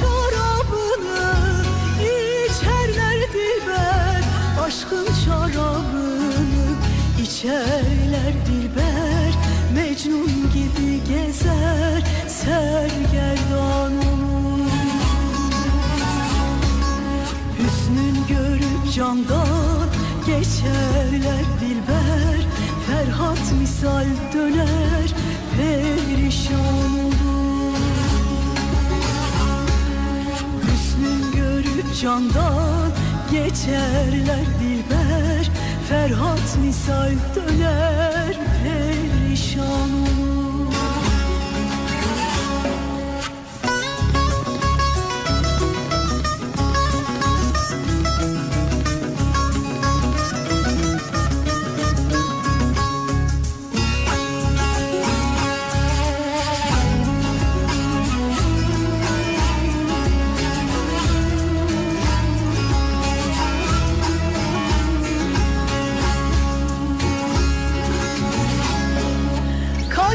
Şarabını içerler dilber Aşkın şarabını içerler dilber Mecnun gibi gezer sergerdan Hüsnün görüp candan geçerler dilber. Ferhat misal candan geçerler dilber Ferhat misal döner perişan olur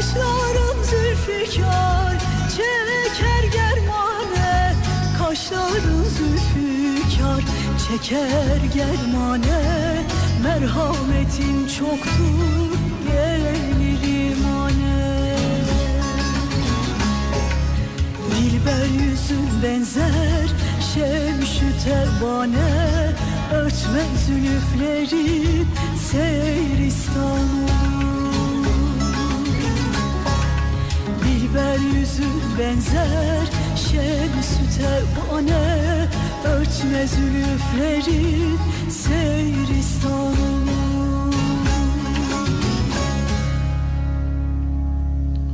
Kaşların zülfikar çeker germane. Kaşların zülfikar çeker germane. Merhametin çoktur gelir imane Dilber yüzün benzer şemşü terbane Örtme zülüfleri Dilber yüzün benzer şemsü terbane Örtme zülüfleri seyristan